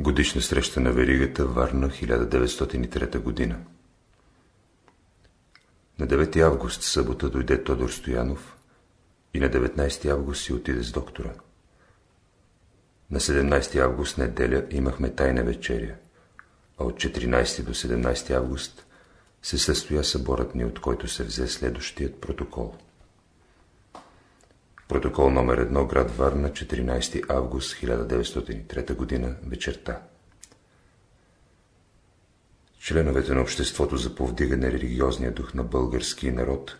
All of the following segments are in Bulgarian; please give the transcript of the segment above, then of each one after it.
Годишна среща на веригата, Варна, 1903 година. На 9 август, събота, дойде Тодор Стоянов и на 19 август си отиде с доктора. На 17 август, неделя, имахме тайна вечеря, а от 14 до 17 август се състоя съборът ни, от който се взе следващият протокол. Протокол номер 1, град Варна, 14 август 1903 г. вечерта. Членовете на Обществото за повдигане религиозния дух на българския народ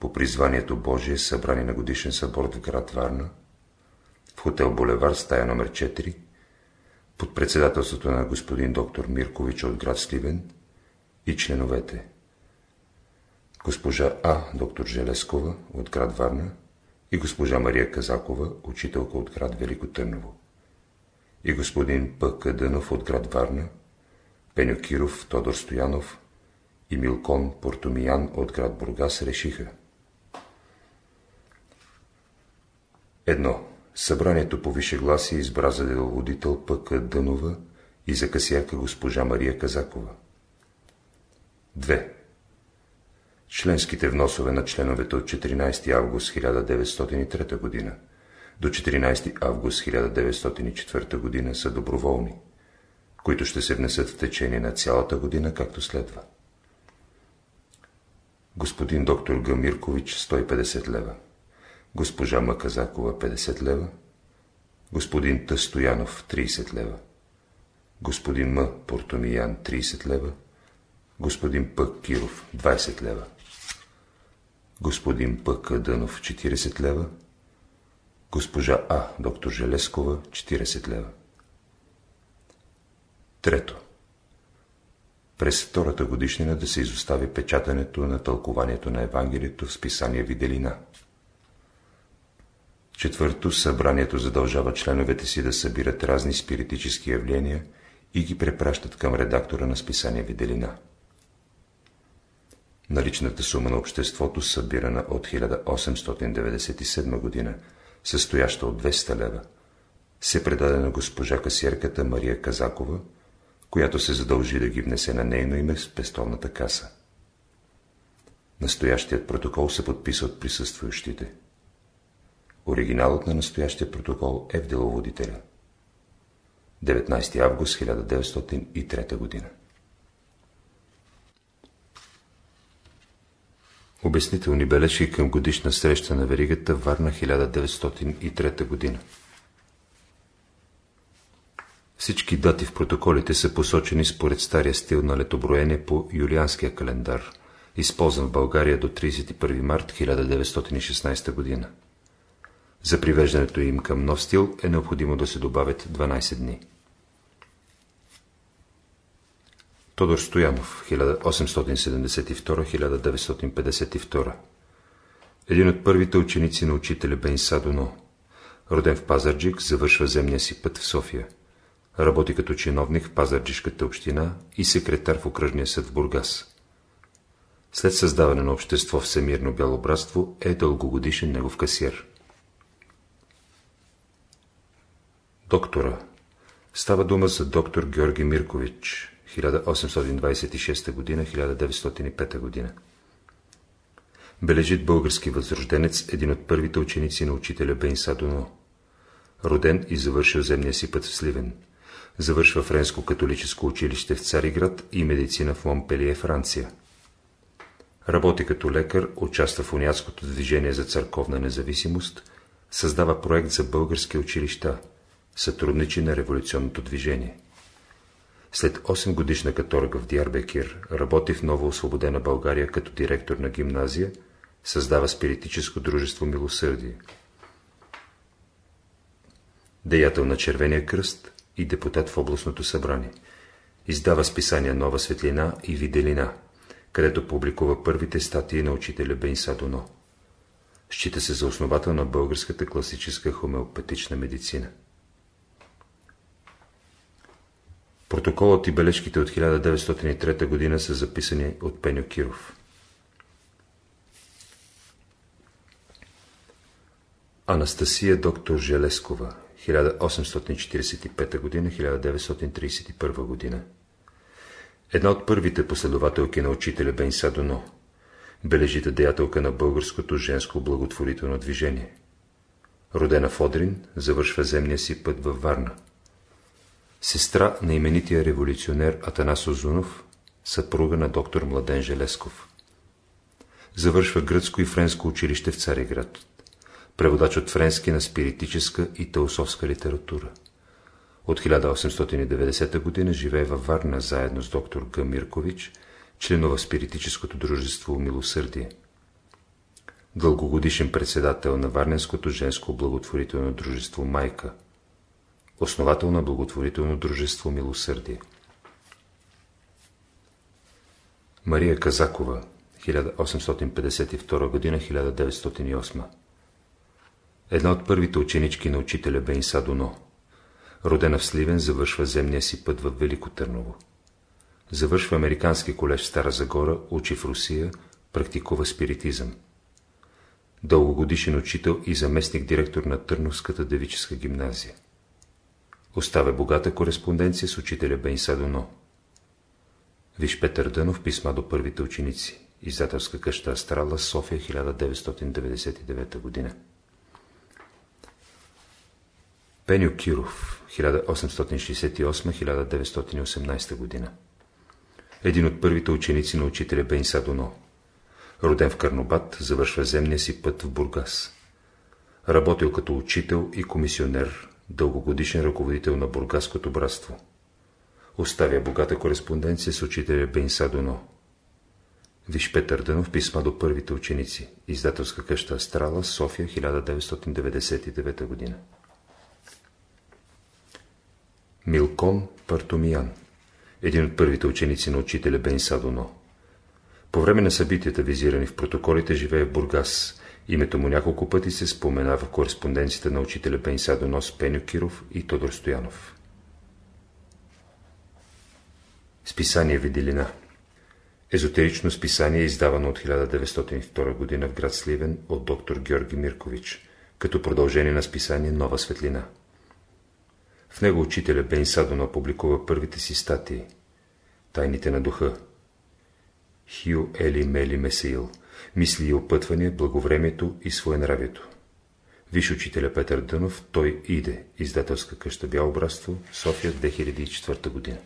по призванието Божие събрани на годишен събор в град Варна, в хотел Булевар, стая номер 4, под председателството на господин доктор Миркович от град Сливен и членовете госпожа А. доктор Желескова от град Варна, и госпожа Мария Казакова, учителка от град Велико Търново, и господин П. Кадънов от град Варна, Пеню Киров, Тодор Стоянов и Милкон Портомиян от град Бургас решиха. Едно. Събранието по вишегласие избра за деловодител П.К. Дънова и за касияка госпожа Мария Казакова. 2. Членските вносове на членовете от 14 август 1903 г. до 14 август 1904 г. са доброволни, които ще се внесат в течение на цялата година, както следва. Господин доктор Гамиркович 150 лева, госпожа Маказакова 50 лева, господин Тъстоянов 30 лева, господин М. Портомиян 30 лева, господин П. Киров 20 лева господин П. Кадънов 40 лева, госпожа А. доктор Желескова 40 лева. Трето. През втората годишнина да се изостави печатането на тълкованието на Евангелието в списание Виделина. Четвърто, събранието задължава членовете си да събират разни спиритически явления и ги препращат към редактора на списание Виделина. Наличната сума на обществото, събирана от 1897 година, състояща от 200 лева, се предаде на госпожа касиерката Мария Казакова, която се задължи да ги внесе на нейно име в пестовната каса. Настоящият протокол се подписа от присъстващите. Оригиналът на настоящия протокол е в деловодителя. 19 август 1903 година Обяснителни бележки към годишна среща на веригата Варна 1903 година. Всички дати в протоколите са посочени според стария стил на летоброене по юлианския календар, използван в България до 31 март 1916 година. За привеждането им към нов стил е необходимо да се добавят 12 дни. Тодор Стоянов, 1872-1952 Един от първите ученици на учителя Бен Садоно. Роден в Пазарджик, завършва земния си път в София. Работи като чиновник в Пазарджишката община и секретар в окръжния съд в Бургас. След създаване на общество Всемирно бяло братство е дългогодишен негов касиер. Доктора. Става дума за доктор Георги Миркович, 1826 година, 1905 година. Бележит български възрожденец, един от първите ученици на учителя Бен Садоно. Роден и завършил земния си път в Сливен. Завършва Френско-католическо училище в Цариград и медицина в Монпелие, Франция. Работи като лекар, участва в униатското движение за църковна независимост, създава проект за български училища, сътрудничи на революционното движение. След 8 годишна каторга в Диарбекир работи в нова освободена България като директор на гимназия, създава спиритическо дружество Милосърдие. Деятел на Червения кръст и депутат в областното събрание. Издава списания Нова светлина и Виделина, където публикува първите статии на учителя Бен Садоно. Счита се за основател на българската класическа хомеопатична медицина. Протоколът и бележките от 1903 г. са записани от Пеню Киров. Анастасия доктор Желескова 1845-1931 г. Една от първите последователки на учителя Бенса Доно, бележита деятелка на българското женско благотворително движение. Родена в Одрин, завършва земния си път във Варна. Сестра на именития революционер Атанас Озунов, съпруга на доктор Младен Желесков. Завършва гръцко и френско училище в Цариград. Преводач от френски на спиритическа и теософска литература. От 1890 г. живее във Варна заедно с доктор Г. Миркович, членува спиритическото дружество Милосърдие. Дългогодишен председател на Варненското женско благотворително дружество Майка. Основател на благотворително дружество Милосърдие. Мария Казакова, 1852-1908 Една от първите ученички на учителя Бенса Доно. Родена в Сливен, завършва земния си път в Велико Търново. Завършва Американски колеж в Стара Загора, учи в Русия, практикува спиритизъм. Дългогодишен учител и заместник директор на Търновската девическа гимназия. Оставя богата кореспонденция с учителя Бенса Доно. Виж Петър Дънов писма до първите ученици. Издателска къща Астрала, София, 1999 година. Пеню Киров, 1868-1918 година. Един от първите ученици на учителя Бенса Доно. Роден в Карнобат, завършва земния си път в Бургас. Работил като учител и комисионер, дългогодишен ръководител на Бургаското братство. Оставя богата кореспонденция с учителя Бенса Доно. Виж Петър Дънов писма до първите ученици. Издателска къща Астрала, София, 1999 година. Милкон Партомиян Един от първите ученици на учителя Бенса Доно. По време на събитията, визирани в протоколите, живее в Бургас. Името му няколко пъти се споменава в кореспонденцията на учителя Бенса Доно с Пеню Киров и Тодор Стоянов. Списание Виделина Езотерично списание, издавано от 1902 г. в град Сливен от доктор Георги Миркович, като продължение на списание Нова светлина. В него учителя Бен Садона публикува първите си статии Тайните на духа Хио Ели Мели Месеил Мисли и опътвания, благовремието и своенравието. Виж учителя Петър Дънов, той иде, издателска къща Бяло братство, София, 2004 година.